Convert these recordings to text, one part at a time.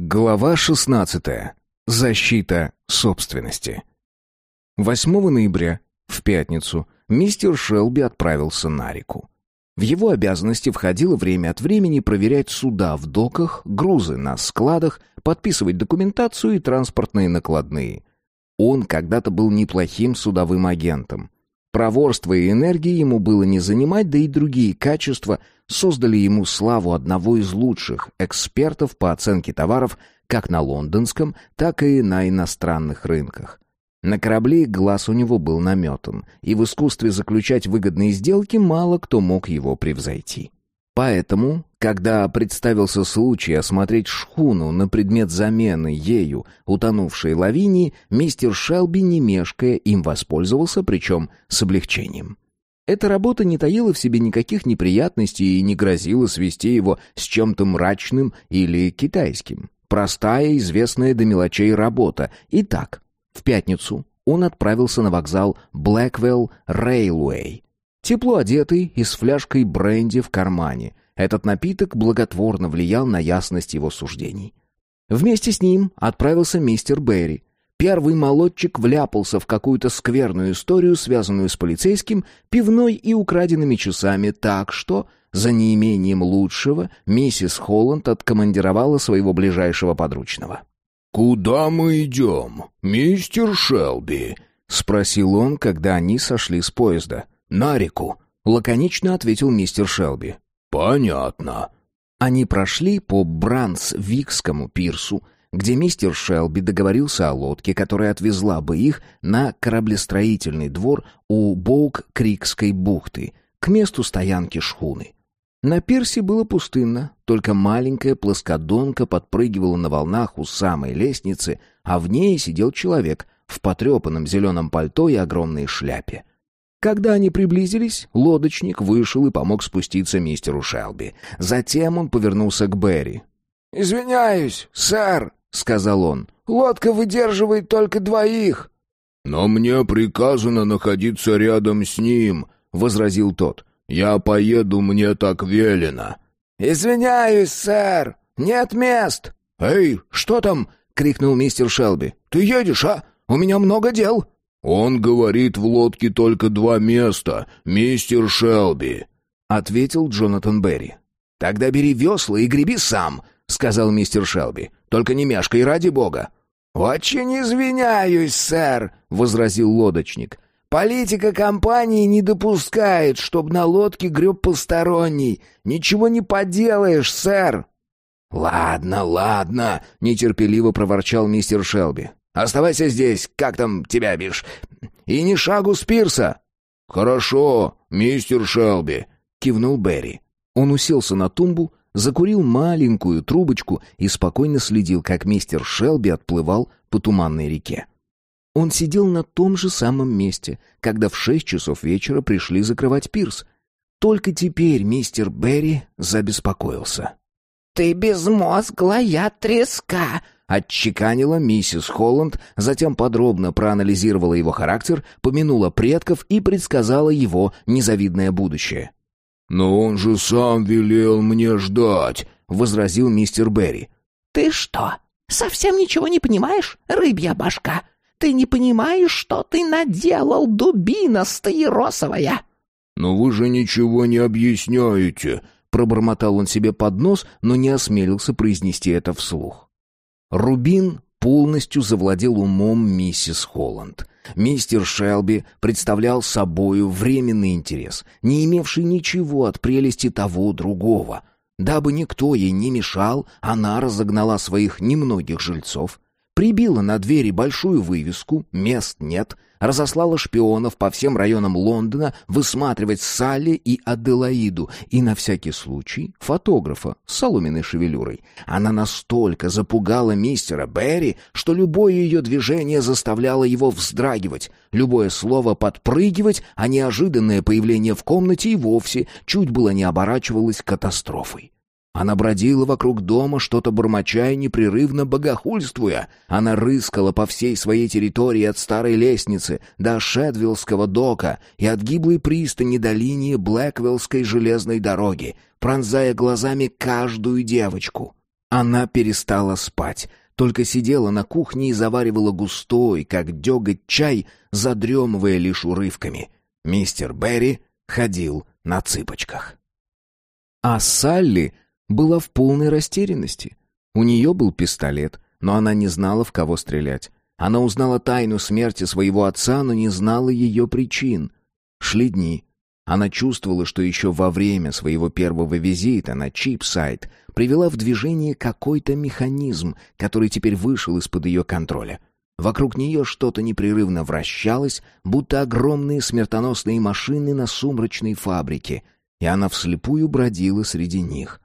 Глава 16. Защита собственности. 8 ноября, в пятницу, мистер Шелби отправился на реку. В его обязанности входило время от времени проверять суда в доках, грузы на складах, подписывать документацию и транспортные накладные. Он когда-то был неплохим судовым агентом. Проворство и энергии ему было не занимать, да и другие качества создали ему славу одного из лучших экспертов по оценке товаров как на лондонском, так и на иностранных рынках. На корабле глаз у него был наметан, и в искусстве заключать выгодные сделки мало кто мог его превзойти. Поэтому, когда представился случай осмотреть шхуну на предмет замены ею утонувшей лавинии, мистер Шелби, не мешкая, им воспользовался, причем с облегчением. Эта работа не таила в себе никаких неприятностей и не грозила свести его с чем-то мрачным или китайским. Простая, известная до мелочей работа. Итак, в пятницу он отправился на вокзал Блэквелл Рейлуэй, Тепло одетый и с фляжкой бренди в кармане. Этот напиток благотворно влиял на ясность его суждений. Вместе с ним отправился мистер Берри. Первый молодчик вляпался в какую-то скверную историю, связанную с полицейским, пивной и украденными часами, так что, за неимением лучшего, миссис Холланд откомандировала своего ближайшего подручного. «Куда мы идем, мистер Шелби?» — спросил он, когда они сошли с поезда. — «На реку», — лаконично ответил мистер Шелби. «Понятно». Они прошли по Брансвикскому пирсу, где мистер Шелби договорился о лодке, которая отвезла бы их на кораблестроительный двор у Боук-Крикской бухты, к месту стоянки шхуны. На пирсе было пустынно, только маленькая плоскодонка подпрыгивала на волнах у самой лестницы, а в ней сидел человек в потрепанном зеленом пальто и огромной шляпе. Когда они приблизились, лодочник вышел и помог спуститься мистеру Шелби. Затем он повернулся к Берри. «Извиняюсь, сэр», — сказал он. «Лодка выдерживает только двоих». «Но мне приказано находиться рядом с ним», — возразил тот. «Я поеду, мне так велено». «Извиняюсь, сэр, нет мест». «Эй, что там?» — крикнул мистер Шелби. «Ты едешь, а? У меня много дел». «Он говорит, в лодке только два места, мистер Шелби», — ответил Джонатан Берри. «Тогда бери весла и греби сам», — сказал мистер Шелби. «Только не мешкай, ради бога». «Очень извиняюсь, сэр», — возразил лодочник. «Политика компании не допускает, чтобы на лодке греб посторонний. Ничего не поделаешь, сэр». «Ладно, ладно», — нетерпеливо проворчал мистер Шелби. Оставайся здесь, как там тебя, бишь, и ни шагу с пирса». «Хорошо, мистер Шелби», — кивнул Берри. Он уселся на тумбу, закурил маленькую трубочку и спокойно следил, как мистер Шелби отплывал по туманной реке. Он сидел на том же самом месте, когда в шесть часов вечера пришли закрывать пирс. Только теперь мистер Берри забеспокоился. «Ты безмозглая треска!» Отчеканила миссис Холланд, затем подробно проанализировала его характер, помянула предков и предсказала его незавидное будущее. «Но он же сам велел мне ждать», — возразил мистер Берри. «Ты что, совсем ничего не понимаешь, рыбья башка? Ты не понимаешь, что ты наделал, дубина стаиросовая?» «Но вы же ничего не объясняете», — пробормотал он себе под нос, но не осмелился произнести это вслух. Рубин полностью завладел умом миссис Холланд. Мистер Шелби представлял собою временный интерес, не имевший ничего от прелести того другого. Дабы никто ей не мешал, она разогнала своих немногих жильцов, прибила на двери большую вывеску «Мест нет», разослала шпионов по всем районам Лондона высматривать Салли и Аделаиду, и на всякий случай фотографа с соломенной шевелюрой. Она настолько запугала мистера Берри, что любое ее движение заставляло его вздрагивать, любое слово подпрыгивать, а неожиданное появление в комнате и вовсе чуть было не оборачивалось катастрофой. Она бродила вокруг дома, что-то бормоча и непрерывно богохульствуя. Она рыскала по всей своей территории от старой лестницы до Шедвиллского дока и от гиблой пристани до линии Блэквиллской железной дороги, пронзая глазами каждую девочку. Она перестала спать, только сидела на кухне и заваривала густой, как деготь, чай, задремывая лишь урывками. Мистер Берри ходил на цыпочках. А Салли была в полной растерянности. У нее был пистолет, но она не знала, в кого стрелять. Она узнала тайну смерти своего отца, но не знала ее причин. Шли дни. Она чувствовала, что еще во время своего первого визита на Чипсайд привела в движение какой-то механизм, который теперь вышел из-под ее контроля. Вокруг нее что-то непрерывно вращалось, будто огромные смертоносные машины на сумрачной фабрике, и она вслепую бродила среди них.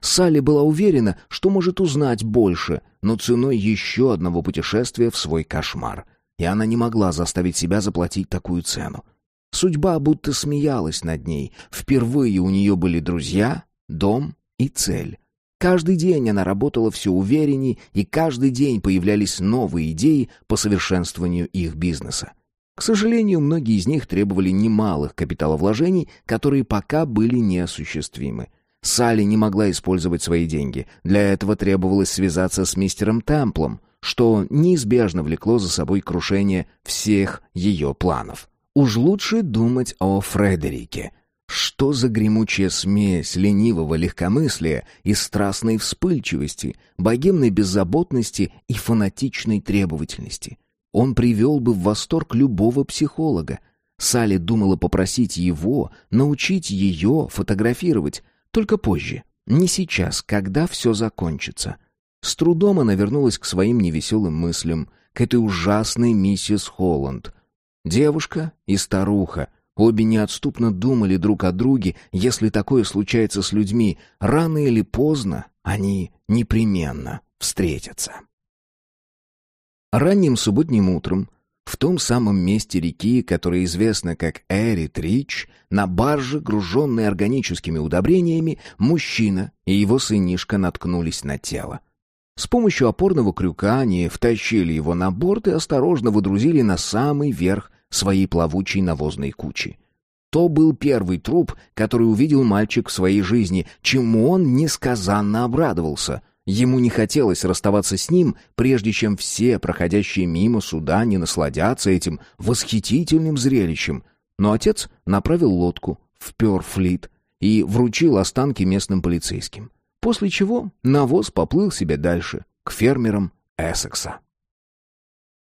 Салли была уверена, что может узнать больше, но ценой еще одного путешествия в свой кошмар. И она не могла заставить себя заплатить такую цену. Судьба будто смеялась над ней. Впервые у нее были друзья, дом и цель. Каждый день она работала все уверенней, и каждый день появлялись новые идеи по совершенствованию их бизнеса. К сожалению, многие из них требовали немалых капиталовложений, которые пока были неосуществимы. Салли не могла использовать свои деньги. Для этого требовалось связаться с мистером Темплом, что неизбежно влекло за собой крушение всех ее планов. Уж лучше думать о Фредерике. Что за гремучая смесь ленивого легкомыслия и страстной вспыльчивости, богемной беззаботности и фанатичной требовательности? Он привел бы в восторг любого психолога. Салли думала попросить его научить ее фотографировать, только позже, не сейчас, когда все закончится. С трудом она вернулась к своим невеселым мыслям, к этой ужасной миссис Холланд. Девушка и старуха, обе неотступно думали друг о друге, если такое случается с людьми, рано или поздно они непременно встретятся. Ранним субботним утром в том самом месте реки, которое известно как Эрит-Рич, на барже, груженной органическими удобрениями, мужчина и его сынишка наткнулись на тело. С помощью опорного крюка они втащили его на борт и осторожно выдрузили на самый верх своей плавучей навозной кучи. То был первый труп, который увидел мальчик в своей жизни, чему он несказанно обрадовался. Ему не хотелось расставаться с ним, прежде чем все проходящие мимо суда не насладятся этим восхитительным зрелищем. Но отец направил лодку в Пёрфлит и вручил останки местным полицейским. После чего навоз поплыл себе дальше, к фермерам Эссекса.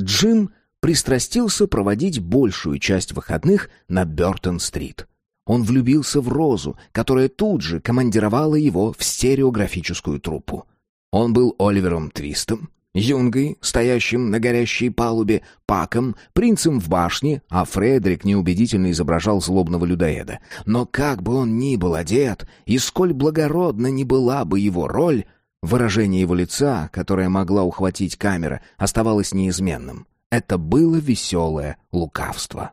Джим пристрастился проводить большую часть выходных на Бёртон-стрит. Он влюбился в Розу, которая тут же командировала его в стереографическую труппу. Он был Оливером Твистом, Юнгой, стоящим на горящей палубе, Паком, принцем в башне, а Фредерик неубедительно изображал злобного людоеда. Но как бы он ни был одет, и сколь благородна ни была бы его роль, выражение его лица, которое могла ухватить камера, оставалось неизменным. Это было веселое лукавство.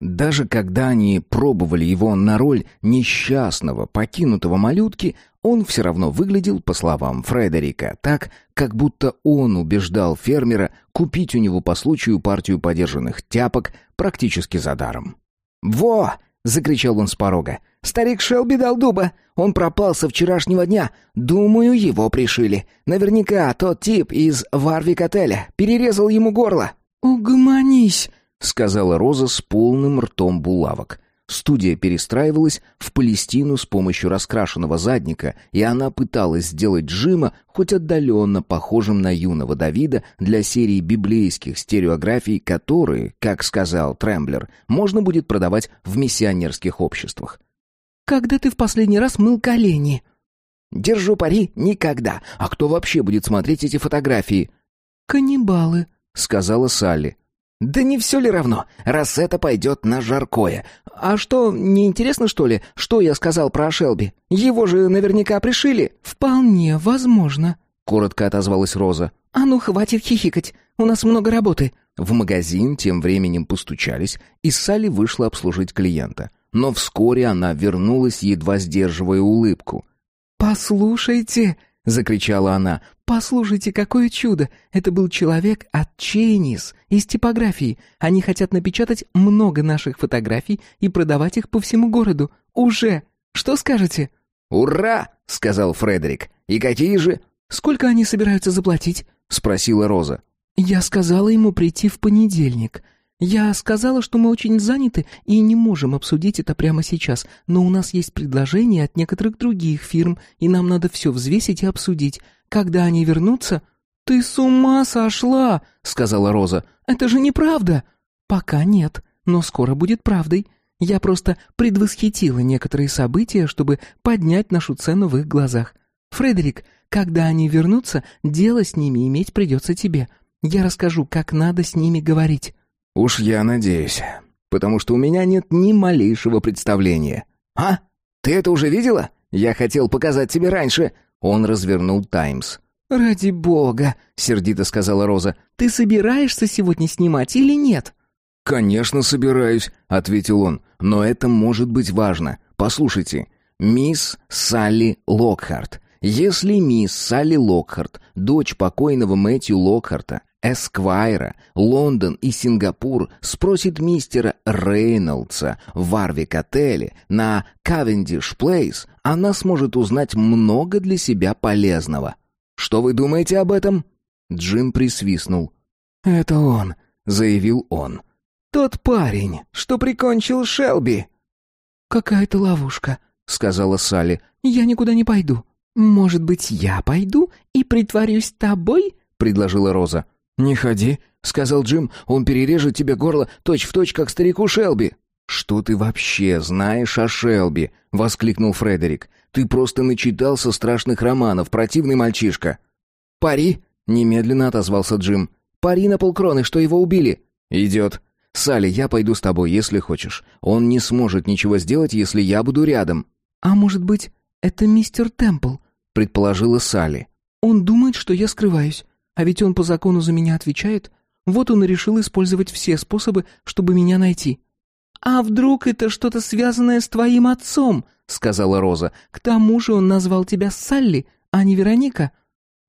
Даже когда они пробовали его на роль несчастного, покинутого малютки, он все равно выглядел, по словам Фредерика, так, как будто он убеждал фермера купить у него по случаю партию подержанных тяпок практически за даром. «Во!» — закричал он с порога. «Старик Шелби дал дуба. Он пропал со вчерашнего дня. Думаю, его пришили. Наверняка тот тип из Варвик-отеля перерезал ему горло». «Угомонись!» — сказала Роза с полным ртом булавок. Студия перестраивалась в Палестину с помощью раскрашенного задника, и она пыталась сделать Джима хоть отдаленно похожим на юного Давида для серии библейских стереографий, которые, как сказал Тремблер, можно будет продавать в миссионерских обществах. «Когда ты в последний раз мыл колени?» «Держу пари, никогда. А кто вообще будет смотреть эти фотографии?» «Каннибалы», — сказала Салли. «Да не все ли равно, раз это пойдет на жаркое? А что, не интересно, что ли, что я сказал про Шелби? Его же наверняка пришили». «Вполне возможно», — коротко отозвалась Роза. «А ну, хватит хихикать, у нас много работы». В магазин тем временем постучались, и Салли вышла обслужить клиента. Но вскоре она вернулась, едва сдерживая улыбку. «Послушайте», — закричала она. «Послушайте, какое чудо! Это был человек от Чейнис из типографии. Они хотят напечатать много наших фотографий и продавать их по всему городу. Уже! Что скажете?» «Ура!» — сказал Фредерик. «И какие же?» Сколько они собираются заплатить?» — спросила Роза. «Я сказала ему прийти в понедельник. Я сказала, что мы очень заняты и не можем обсудить это прямо сейчас, но у нас есть предложения от некоторых других фирм, и нам надо все взвесить и обсудить. Когда они вернутся...» «Ты с ума сошла!» — сказала Роза. «Это же неправда!» «Пока нет, но скоро будет правдой. Я просто предвосхитила некоторые события, чтобы поднять нашу цену в их глазах. Фредерик, когда они вернутся, дело с ними иметь придется тебе. Я расскажу, как надо с ними говорить». «Уж я надеюсь, потому что у меня нет ни малейшего представления». «А? Ты это уже видела? Я хотел показать тебе раньше». Он развернул «Таймс». «Ради бога», — сердито сказала Роза, — «ты собираешься сегодня снимать или нет?» «Конечно собираюсь», — ответил он, — «но это может быть важно. Послушайте, мисс Салли Локхарт, если мисс Салли Локхарт, дочь покойного Мэтью Локхарта, Эсквайра, Лондон и Сингапур спросит мистера Рейнольдса в Варвик-отеле на Кавендиш Плейс, она сможет узнать много для себя полезного. Что вы думаете об этом?» Джим присвистнул. «Это он», — заявил он. «Тот парень, что прикончил Шелби». «Какая-то ловушка», — сказала Салли. «Я никуда не пойду». «Может быть, я пойду и притворюсь тобой?» — предложила Роза. «Не ходи», — сказал Джим. «Он перережет тебе горло точь-в-точь, точь, как старику Шелби». «Что ты вообще знаешь о Шелби?» — воскликнул Фредерик. «Ты просто начитался страшных романов, противный мальчишка». «Пари!» — немедленно отозвался Джим. «Пари на полкроны, что его убили». «Идет. Салли, я пойду с тобой, если хочешь. Он не сможет ничего сделать, если я буду рядом». «А может быть, это мистер Темпл?» предположила Салли. «Он думает, что я скрываюсь. А ведь он по закону за меня отвечает. Вот он и решил использовать все способы, чтобы меня найти». «А вдруг это что-то связанное с твоим отцом?» — сказала Роза. «К тому же он назвал тебя Салли, а не Вероника».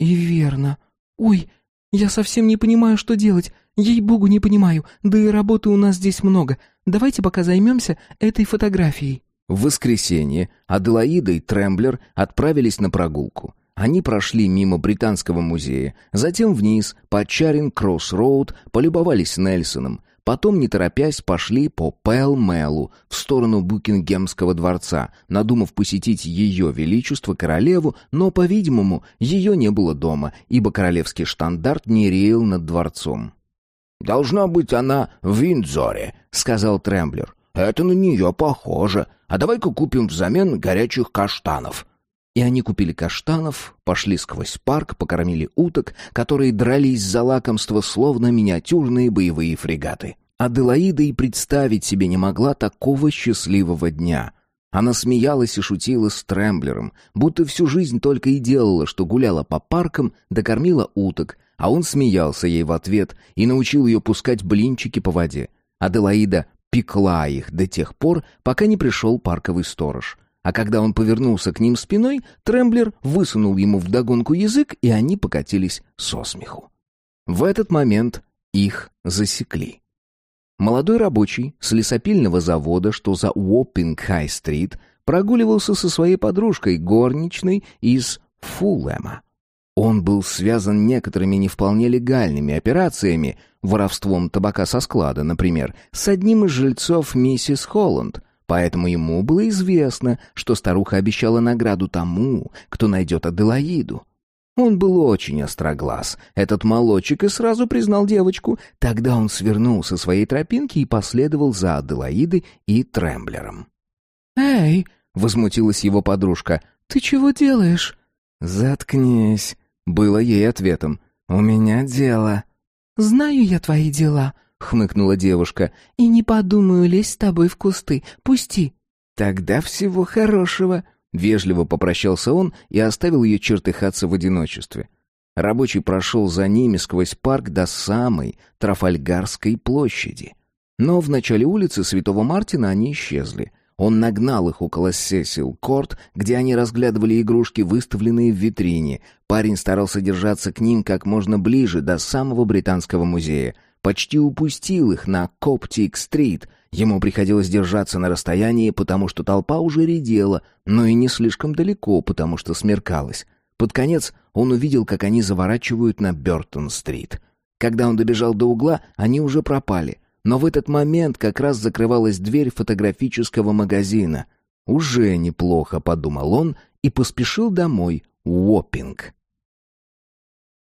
«И верно. Ой, я совсем не понимаю, что делать. Ей-богу, не понимаю. Да и работы у нас здесь много. Давайте пока займемся этой фотографией». В воскресенье Аделаида и Тремблер отправились на прогулку. Они прошли мимо Британского музея, затем вниз по Чаринг-Кросс-Роуд, полюбовались Нельсоном, потом, не торопясь, пошли по Пэл-Мэлу в сторону Букингемского дворца, надумав посетить ее величество королеву, но, по-видимому, ее не было дома, ибо королевский штандарт не реял над дворцом. «Должна быть она в Виндзоре», — сказал Тремблер. «Это на нее похоже. А давай-ка купим взамен горячих каштанов». И они купили каштанов, пошли сквозь парк, покормили уток, которые дрались за лакомство, словно миниатюрные боевые фрегаты. Аделаида и представить себе не могла такого счастливого дня. Она смеялась и шутила с Трэмблером, будто всю жизнь только и делала, что гуляла по паркам, докормила уток, а он смеялся ей в ответ и научил ее пускать блинчики по воде. Аделаида пекла их до тех пор, пока не пришел парковый сторож. А когда он повернулся к ним спиной, Тремблер высунул ему вдогонку язык, и они покатились со смеху. В этот момент их засекли. Молодой рабочий с лесопильного завода, что за Уоппинг-Хай-стрит, прогуливался со своей подружкой, горничной из Фулэма. Он был связан некоторыми не вполне легальными операциями, воровством табака со склада, например, с одним из жильцов миссис Холланд, поэтому ему было известно, что старуха обещала награду тому, кто найдет Аделаиду. Он был очень остроглаз, этот молочек, и сразу признал девочку. Тогда он свернул со своей тропинки и последовал за Аделаидой и Тремблером. «Эй!» — возмутилась его подружка. «Ты чего делаешь?» «Заткнись!» было ей ответом. «У меня дело». «Знаю я твои дела», — хмыкнула девушка, «и не подумаю лезть с тобой в кусты. Пусти». «Тогда всего хорошего», — вежливо попрощался он и оставил ее чертыхаться в одиночестве. Рабочий прошел за ними сквозь парк до самой Трафальгарской площади. Но в начале улицы Святого Мартина они исчезли — он нагнал их около Сесил Корт, где они разглядывали игрушки, выставленные в витрине. Парень старался держаться к ним как можно ближе, до самого Британского музея. Почти упустил их на Коптик-стрит. Ему приходилось держаться на расстоянии, потому что толпа уже редела, но и не слишком далеко, потому что смеркалось. Под конец он увидел, как они заворачивают на Бёртон-стрит. Когда он добежал до угла, они уже пропали. Но в этот момент как раз закрывалась дверь фотографического магазина. «Уже неплохо», — подумал он и поспешил домой, Уоппинг.